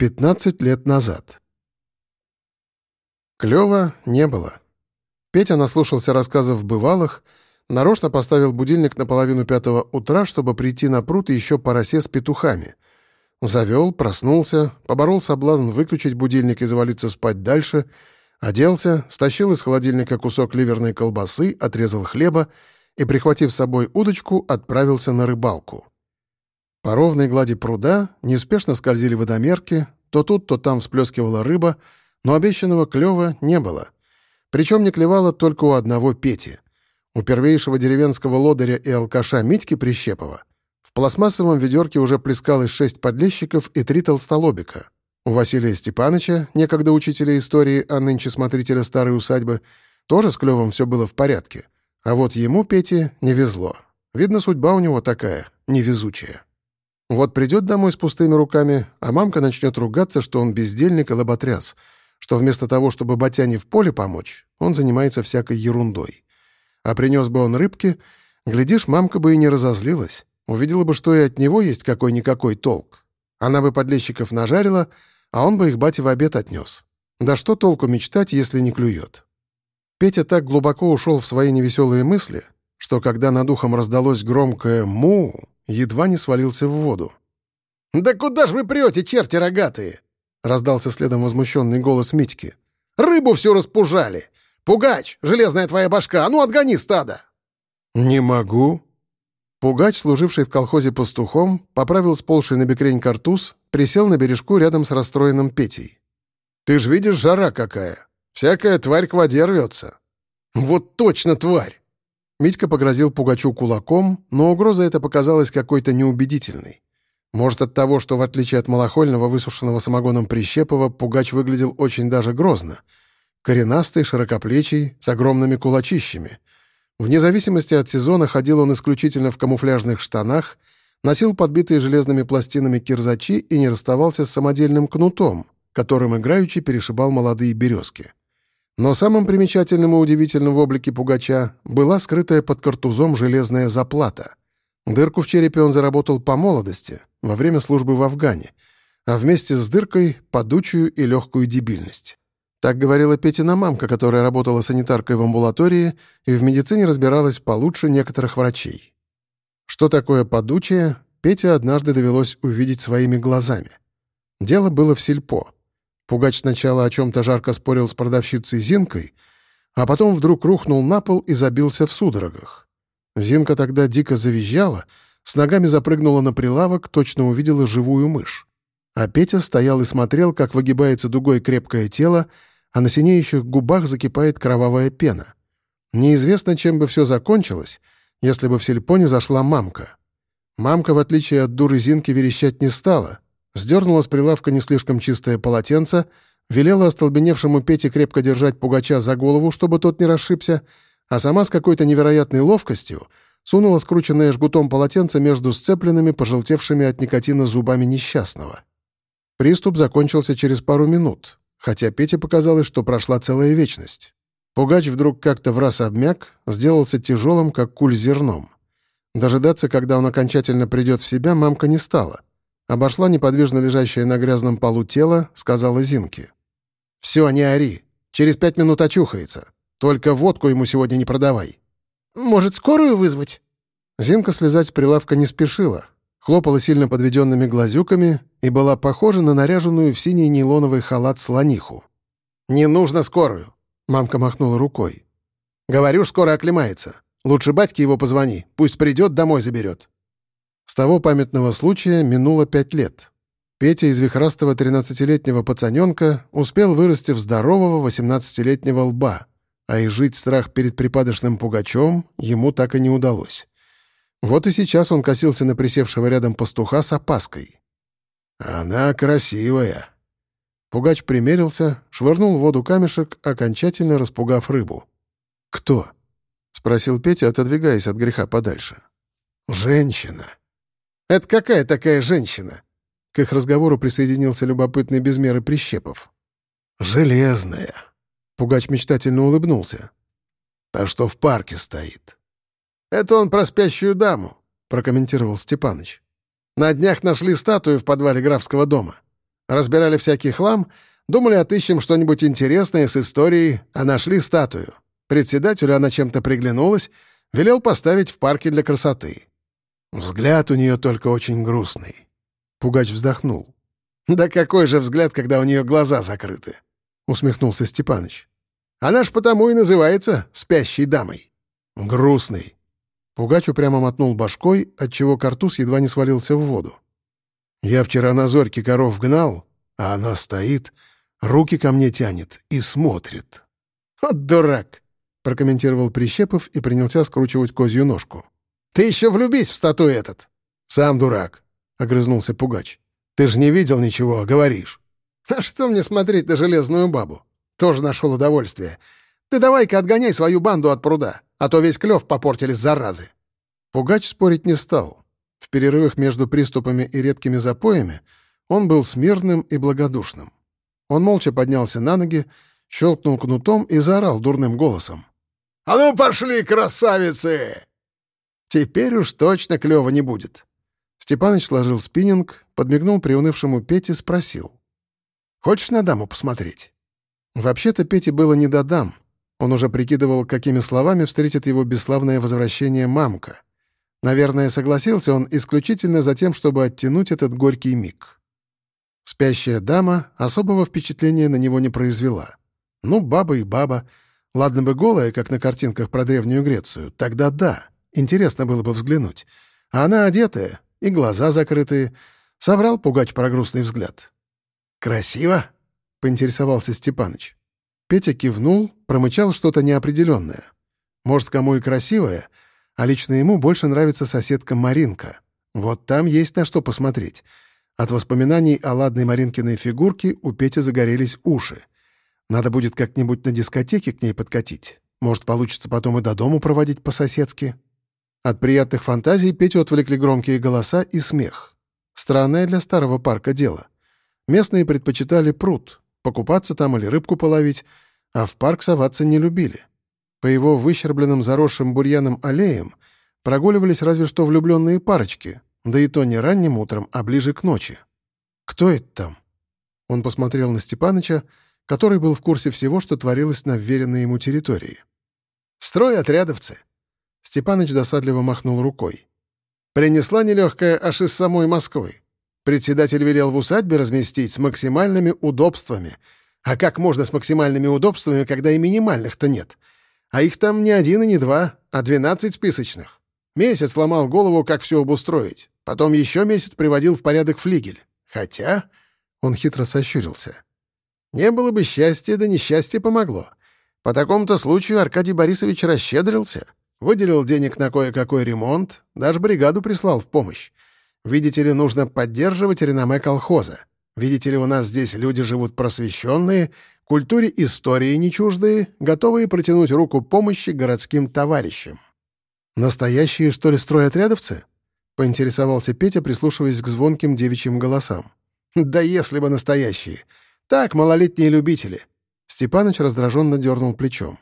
15 лет назад. Клёва не было. Петя наслушался рассказов бывалых, нарочно поставил будильник на половину пятого утра, чтобы прийти на пруд еще по с петухами. Завел, проснулся, поборол соблазн выключить будильник и завалиться спать дальше, оделся, стащил из холодильника кусок ливерной колбасы, отрезал хлеба и, прихватив с собой удочку, отправился на рыбалку. По ровной глади пруда неспешно скользили водомерки, то тут, то там всплескивала рыба, но обещанного клёва не было. Причем не клевало только у одного Пети. У первейшего деревенского лодыря и алкаша Митьки Прищепова в пластмассовом ведерке уже плескалось шесть подлещиков и три толстолобика. У Василия Степановича, некогда учителя истории, а нынче смотрителя старой усадьбы, тоже с клёвом все было в порядке. А вот ему, Пете, не везло. Видно, судьба у него такая, невезучая. Вот придет домой с пустыми руками, а мамка начнет ругаться, что он бездельник и лоботряс, что вместо того, чтобы Батяне в поле помочь, он занимается всякой ерундой. А принес бы он рыбки, глядишь, мамка бы и не разозлилась, увидела бы, что и от него есть какой-никакой толк. Она бы подлещиков нажарила, а он бы их бате в обед отнес. Да что толку мечтать, если не клюет? Петя так глубоко ушел в свои невеселые мысли, что когда над ухом раздалось громкое «му», едва не свалился в воду. «Да куда ж вы прете, черти рогатые?» — раздался следом возмущенный голос Митьки. «Рыбу всю распужали! Пугач, железная твоя башка, а ну отгони стадо!» «Не могу». Пугач, служивший в колхозе пастухом, поправил сползший на бекрень картуз, присел на бережку рядом с расстроенным Петей. «Ты ж видишь, жара какая! Всякая тварь к воде рвется!» «Вот точно тварь!» Митька погрозил Пугачу кулаком, но угроза эта показалась какой-то неубедительной. Может, от того, что, в отличие от малохольного, высушенного самогоном Прищепова, Пугач выглядел очень даже грозно. Коренастый, широкоплечий, с огромными кулачищами. Вне зависимости от сезона ходил он исключительно в камуфляжных штанах, носил подбитые железными пластинами кирзачи и не расставался с самодельным кнутом, которым играючи перешибал молодые березки. Но самым примечательным и удивительным в облике пугача была скрытая под картузом железная заплата. Дырку в черепе он заработал по молодости, во время службы в Афгане, а вместе с дыркой — подучую и легкую дебильность. Так говорила Петина мамка, которая работала санитаркой в амбулатории и в медицине разбиралась получше некоторых врачей. Что такое подучие, Пете однажды довелось увидеть своими глазами. Дело было в сельпо — Пугач сначала о чем-то жарко спорил с продавщицей Зинкой, а потом вдруг рухнул на пол и забился в судорогах. Зинка тогда дико завизжала, с ногами запрыгнула на прилавок, точно увидела живую мышь. А Петя стоял и смотрел, как выгибается дугой крепкое тело, а на синеющих губах закипает кровавая пена. Неизвестно, чем бы все закончилось, если бы в сельпо не зашла мамка. Мамка, в отличие от дуры Зинки, верещать не стала — сдернула с прилавка не слишком чистое полотенце, велела остолбеневшему Пете крепко держать пугача за голову, чтобы тот не расшибся, а сама с какой-то невероятной ловкостью сунула скрученное жгутом полотенце между сцепленными, пожелтевшими от никотина зубами несчастного. Приступ закончился через пару минут, хотя Пете показалось, что прошла целая вечность. Пугач вдруг как-то в раз обмяк, сделался тяжелым, как куль зерном. Дожидаться, когда он окончательно придет в себя, мамка не стала — Обошла неподвижно лежащее на грязном полу тело, сказала Зинке. «Все, не ори. Через пять минут очухается. Только водку ему сегодня не продавай». «Может, скорую вызвать?» Зинка слезать с прилавка не спешила. Хлопала сильно подведенными глазюками и была похожа на наряженную в синий нейлоновый халат слониху. «Не нужно скорую!» — мамка махнула рукой. «Говорю, скоро оклемается. Лучше батьке его позвони, пусть придет, домой заберет». С того памятного случая минуло пять лет. Петя из вихрастого 13-летнего пацаненка успел вырасти в здорового 18-летнего лба, а и жить страх перед припадочным пугачом ему так и не удалось. Вот и сейчас он косился на присевшего рядом пастуха с опаской. «Она красивая». Пугач примерился, швырнул в воду камешек, окончательно распугав рыбу. «Кто?» — спросил Петя, отодвигаясь от греха подальше. «Женщина». «Это какая такая женщина?» К их разговору присоединился любопытный без меры Прищепов. «Железная». Пугач мечтательно улыбнулся. «Та, что в парке стоит». «Это он про спящую даму», — прокомментировал Степаныч. «На днях нашли статую в подвале графского дома. Разбирали всякий хлам, думали, отыщем что-нибудь интересное с историей, а нашли статую. Председателю она чем-то приглянулась, велел поставить в парке для красоты. Взгляд у нее только очень грустный. Пугач вздохнул. «Да какой же взгляд, когда у нее глаза закрыты?» — усмехнулся Степаныч. «Она ж потому и называется спящей дамой». «Грустный». Пугач упрямо мотнул башкой, отчего картуз едва не свалился в воду. «Я вчера на зорьке коров гнал, а она стоит, руки ко мне тянет и смотрит». «Вот дурак!» — прокомментировал Прищепов и принялся скручивать козью ножку. «Ты еще влюбись в статую этот!» «Сам дурак!» — огрызнулся Пугач. «Ты же не видел ничего, а говоришь». «А что мне смотреть на железную бабу? Тоже нашел удовольствие. Ты давай-ка отгоняй свою банду от пруда, а то весь клев попортили заразы». Пугач спорить не стал. В перерывах между приступами и редкими запоями он был смирным и благодушным. Он молча поднялся на ноги, щелкнул кнутом и заорал дурным голосом. «А ну пошли, красавицы!» «Теперь уж точно клёво не будет». Степаныч сложил спиннинг, подмигнул приунывшему Пете, спросил. «Хочешь на даму посмотреть?» Вообще-то Пете было не до дам. Он уже прикидывал, какими словами встретит его бесславное возвращение мамка. Наверное, согласился он исключительно за тем, чтобы оттянуть этот горький миг. Спящая дама особого впечатления на него не произвела. Ну, баба и баба — Ладно бы голая, как на картинках про Древнюю Грецию, тогда да, интересно было бы взглянуть. А она одетая, и глаза закрытые. Соврал пугач про грустный взгляд. «Красиво?» — поинтересовался Степаныч. Петя кивнул, промычал что-то неопределенное. Может, кому и красивое, а лично ему больше нравится соседка Маринка. Вот там есть на что посмотреть. От воспоминаний о ладной Маринкиной фигурке у Пети загорелись уши. Надо будет как-нибудь на дискотеке к ней подкатить. Может, получится потом и до дому проводить по-соседски. От приятных фантазий Петю отвлекли громкие голоса и смех. Странное для старого парка дело. Местные предпочитали пруд, покупаться там или рыбку половить, а в парк соваться не любили. По его выщербленным заросшим бурьяным аллеям прогуливались разве что влюбленные парочки, да и то не ранним утром, а ближе к ночи. «Кто это там?» Он посмотрел на Степаныча, который был в курсе всего, что творилось на вверенной ему территории. «Строй отрядовцы!» Степаныч досадливо махнул рукой. «Принесла нелегкая аж из самой Москвы. Председатель велел в усадьбе разместить с максимальными удобствами. А как можно с максимальными удобствами, когда и минимальных-то нет? А их там не один и не два, а двенадцать списочных. Месяц ломал голову, как все обустроить. Потом еще месяц приводил в порядок флигель. Хотя...» Он хитро сощурился. Не было бы счастья, да несчастье помогло. По такому-то случаю Аркадий Борисович расщедрился, выделил денег на кое-какой ремонт, даже бригаду прислал в помощь. Видите ли, нужно поддерживать реноме колхоза. Видите ли, у нас здесь люди живут просвещенные, культуре истории не чуждые, готовые протянуть руку помощи городским товарищам. «Настоящие, что ли, стройотрядовцы?» — поинтересовался Петя, прислушиваясь к звонким девичьим голосам. «Да если бы настоящие!» «Так, малолетние любители». Степаныч раздраженно дернул плечом.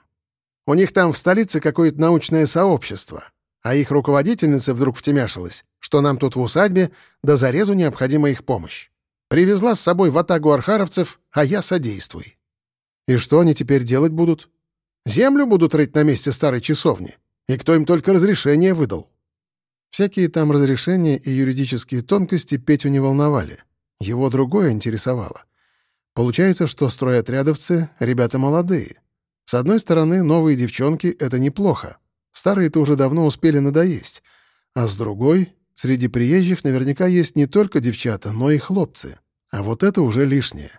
«У них там в столице какое-то научное сообщество, а их руководительница вдруг втемяшилась, что нам тут в усадьбе до зарезу необходима их помощь. Привезла с собой ватагу архаровцев, а я содействуй». «И что они теперь делать будут?» «Землю будут рыть на месте старой часовни. И кто им только разрешение выдал?» Всякие там разрешения и юридические тонкости Петю не волновали. Его другое интересовало. Получается, что стройотрядовцы — ребята молодые. С одной стороны, новые девчонки — это неплохо. Старые-то уже давно успели надоесть. А с другой, среди приезжих наверняка есть не только девчата, но и хлопцы. А вот это уже лишнее.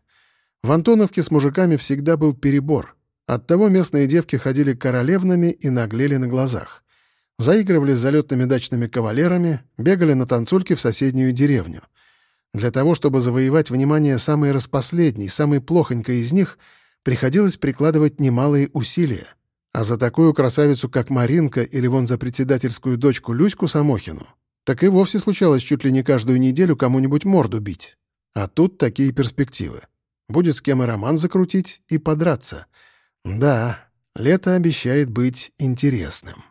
В Антоновке с мужиками всегда был перебор. Оттого местные девки ходили королевнами и наглели на глазах. Заигрывали с залетными дачными кавалерами, бегали на танцульки в соседнюю деревню — для того, чтобы завоевать внимание самой распоследней, самой плохонькой из них, приходилось прикладывать немалые усилия. А за такую красавицу, как Маринка или вон за председательскую дочку Люську Самохину, так и вовсе случалось чуть ли не каждую неделю кому-нибудь морду бить. А тут такие перспективы. Будет с кем и роман закрутить, и подраться. Да, лето обещает быть интересным.